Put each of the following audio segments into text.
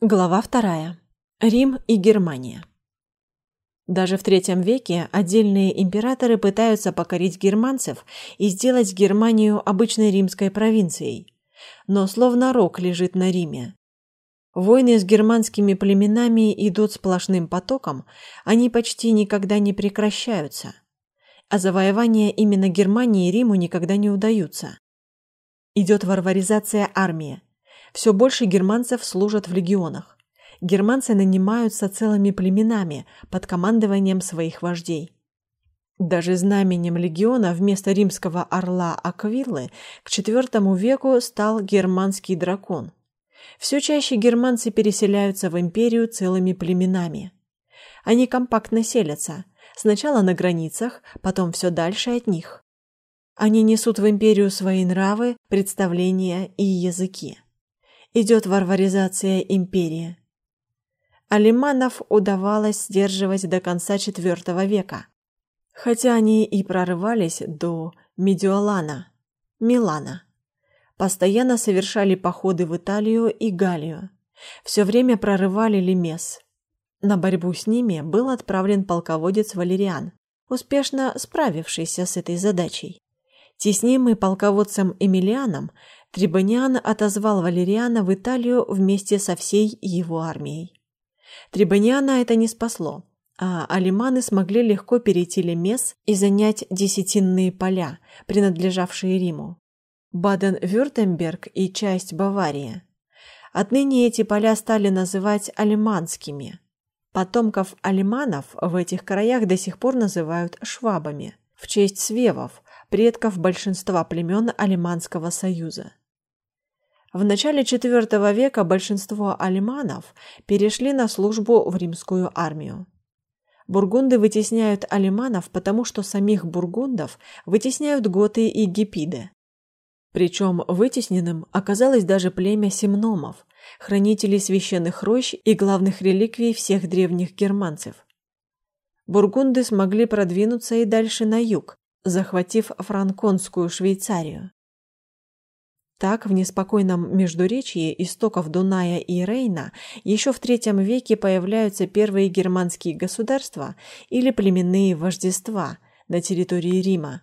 Глава вторая. Рим и Германия. Даже в третьем веке отдельные императоры пытаются покорить германцев и сделать Германию обычной римской провинцией. Но словно рок лежит на Риме. Войны с германскими племенами идут сплошным потоком, они почти никогда не прекращаются. А завоевания именно Германии Риму никогда не удаются. Идет варваризация армии все больше германцев служат в легионах. Германцы нанимаются целыми племенами под командованием своих вождей. Даже знаменем легиона вместо римского орла Аквиллы к IV веку стал германский дракон. Все чаще германцы переселяются в империю целыми племенами. Они компактно селятся, сначала на границах, потом все дальше от них. Они несут в империю свои нравы, представления и языки идет варваризация империи. Алиманов удавалось сдерживать до конца IV века, хотя они и прорывались до Медиолана, Милана. Постоянно совершали походы в Италию и Галлию. Все время прорывали Лемес. На борьбу с ними был отправлен полководец Валериан, успешно справившийся с этой задачей. Теснимый полководцем Эмилианом, Трибониан отозвал Валериана в Италию вместе со всей его армией. Трибониана это не спасло, а алиманы смогли легко перейти Лемес и занять десятинные поля, принадлежавшие Риму. Баден-Вюртемберг и часть Баварии. Отныне эти поля стали называть алиманскими. Потомков алиманов в этих краях до сих пор называют швабами в честь свевов, предков большинства племен Алиманского союза. В начале IV века большинство алиманов перешли на службу в римскую армию. Бургунды вытесняют алиманов, потому что самих бургундов вытесняют готы и гепиды. Причем вытесненным оказалось даже племя симномов, хранителей священных рощ и главных реликвий всех древних германцев. Бургунды смогли продвинуться и дальше на юг, захватив франконскую Швейцарию. Так, в неспокойном междуречии истоков Дуная и Рейна еще в III веке появляются первые германские государства или племенные вождества на территории Рима.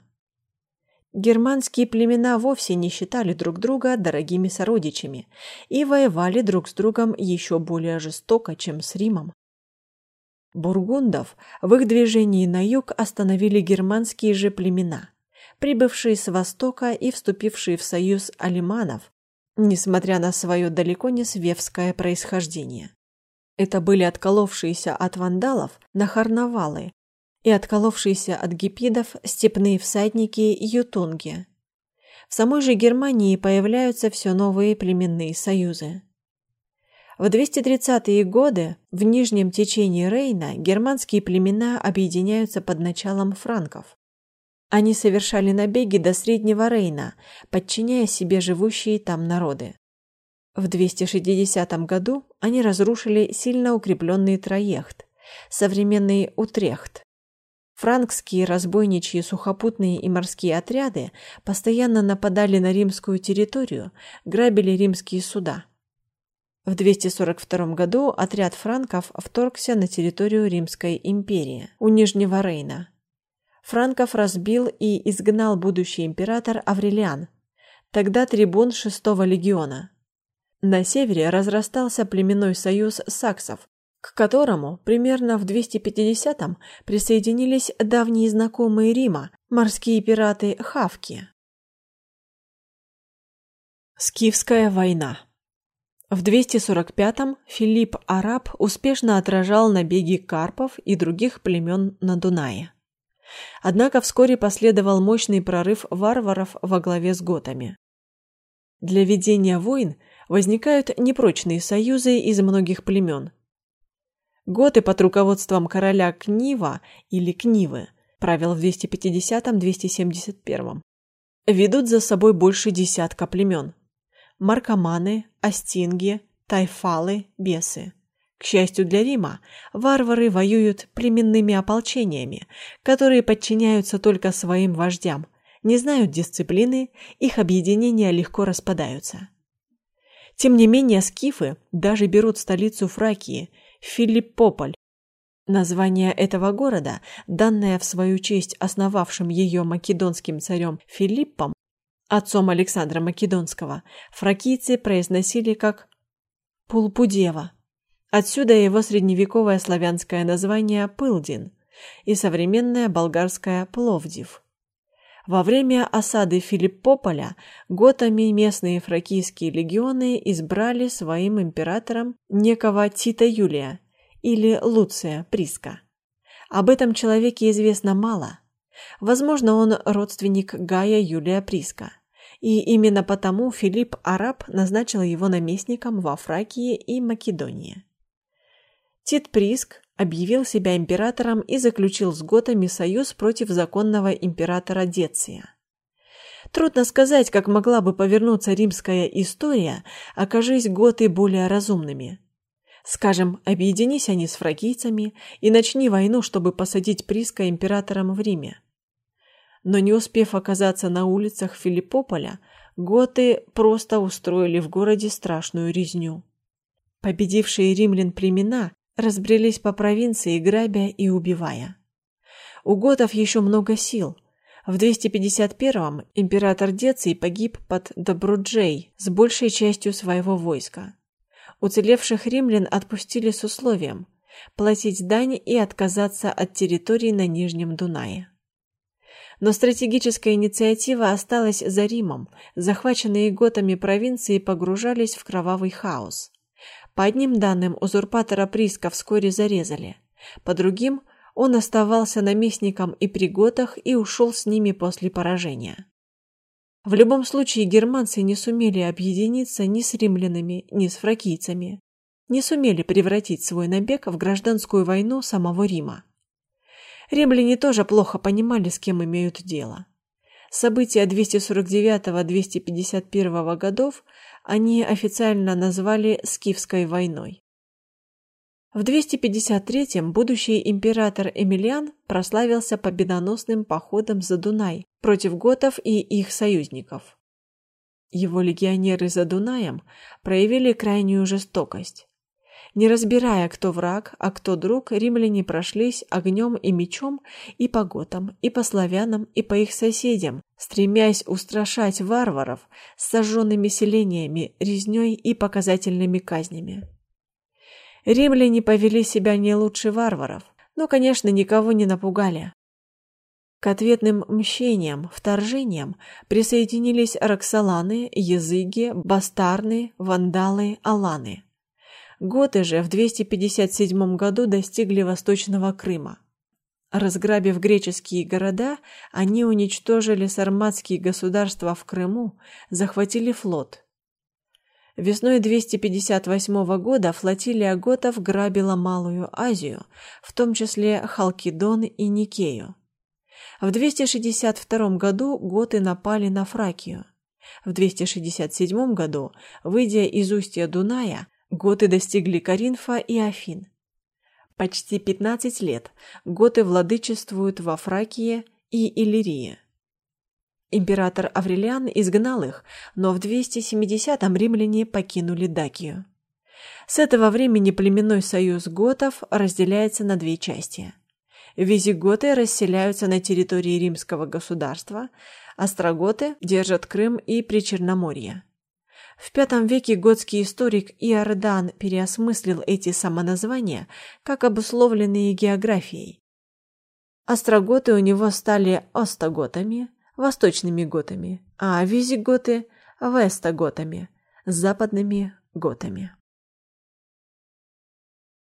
Германские племена вовсе не считали друг друга дорогими сородичами и воевали друг с другом еще более жестоко, чем с Римом. Бургундов в их движении на юг остановили германские же племена – прибывшие с востока и вступившие в союз алиманов, несмотря на свое далеко не свевское происхождение. Это были отколовшиеся от вандалов нахарнавалы и отколовшиеся от гипидов степные всадники ютунги. В самой же Германии появляются все новые племенные союзы. В 230-е годы в нижнем течении Рейна германские племена объединяются под началом франков. Они совершали набеги до Среднего Рейна, подчиняя себе живущие там народы. В 260 году они разрушили сильно укрепленный Троехт, современный Утрехт. Франкские разбойничьи сухопутные и морские отряды постоянно нападали на римскую территорию, грабили римские суда. В 242 году отряд франков вторгся на территорию Римской империи у Нижнего Рейна. Франков разбил и изгнал будущий император Аврелиан, тогда трибун шестого легиона. На севере разрастался племенной союз саксов, к которому примерно в 250-м присоединились давние знакомые Рима, морские пираты Хавки. Скифская война в 245-м Филипп Араб успешно отражал набеги карпов и других племен на Дунае. Однако вскоре последовал мощный прорыв варваров во главе с готами. Для ведения войн возникают непрочные союзы из многих племен. Готы под руководством короля Книва или Книвы, правил в 250-271, ведут за собой больше десятка племен. Маркоманы, Астинги, Тайфалы, Бесы. К счастью для Рима, варвары воюют племенными ополчениями, которые подчиняются только своим вождям, не знают дисциплины, их объединения легко распадаются. Тем не менее, скифы даже берут столицу Фракии Филиппополь. Название этого города, данное в свою честь основавшим ее македонским царем Филиппом, отцом Александра Македонского, фракийцы произносили как Пулпудева. Отсюда его средневековое славянское название Пылдин и современное болгарское Пловдив. Во время осады Филиппополя готами местные фракийские легионы избрали своим императором некого Тита Юлия или Луция Приска. Об этом человеке известно мало. Возможно, он родственник Гая Юлия Приска. И именно потому Филипп Араб назначил его наместником во Фракии и Македонии. Тит Приск объявил себя императором и заключил с готами союз против законного императора Деция. Трудно сказать, как могла бы повернуться римская история, окажись готы более разумными. Скажем, объединись они с фракийцами и начни войну, чтобы посадить Приска императором в Риме. Но не успев оказаться на улицах Филиппополя, готы просто устроили в городе страшную резню. Победившие римлян племена разбрелись по провинции, грабя и убивая. У готов еще много сил. В 251-м император Деций погиб под Добруджей с большей частью своего войска. Уцелевших римлян отпустили с условием платить дань и отказаться от территорий на Нижнем Дунае. Но стратегическая инициатива осталась за Римом. Захваченные готами провинции погружались в кровавый хаос. По одним данным, узурпатора Приска вскоре зарезали. По другим, он оставался наместником и при готах и ушел с ними после поражения. В любом случае германцы не сумели объединиться ни с римлянами, ни с фракийцами, не сумели превратить свой набег в гражданскую войну самого Рима. Римляне тоже плохо понимали, с кем имеют дело. События 249-251 годов они официально назвали Скифской войной. В 253-м будущий император Эмилиан прославился победоносным походом за Дунай против готов и их союзников. Его легионеры за Дунаем проявили крайнюю жестокость. Не разбирая, кто враг, а кто друг, римляне прошлись огнем и мечом и по готам, и по славянам, и по их соседям, стремясь устрашать варваров с сожженными селениями, резней и показательными казнями. Римляне повели себя не лучше варваров, но, конечно, никого не напугали. К ответным мщениям, вторжениям присоединились роксоланы, языги, бастарны, вандалы, аланы. Готы же в 257 году достигли Восточного Крыма. Разграбив греческие города, они уничтожили сарматские государства в Крыму, захватили флот. Весной 258 года флотилия готов грабила Малую Азию, в том числе Халкидон и Никею. В 262 году готы напали на Фракию. В 267 году, выйдя из устья Дуная, Готы достигли Каринфа и Афин. Почти 15 лет готы владычествуют во Фракии и Иллирии. Император Аврелиан изгнал их, но в 270-м римляне покинули Дакию. С этого времени племенной союз готов разделяется на две части. Визиготы расселяются на территории римского государства, остроготы держат Крым и Причерноморье. В V веке готский историк Иордан переосмыслил эти самоназвания как обусловленные географией. Остроготы у него стали остоготами, восточными готами, а визиготы – вестоготами, западными готами.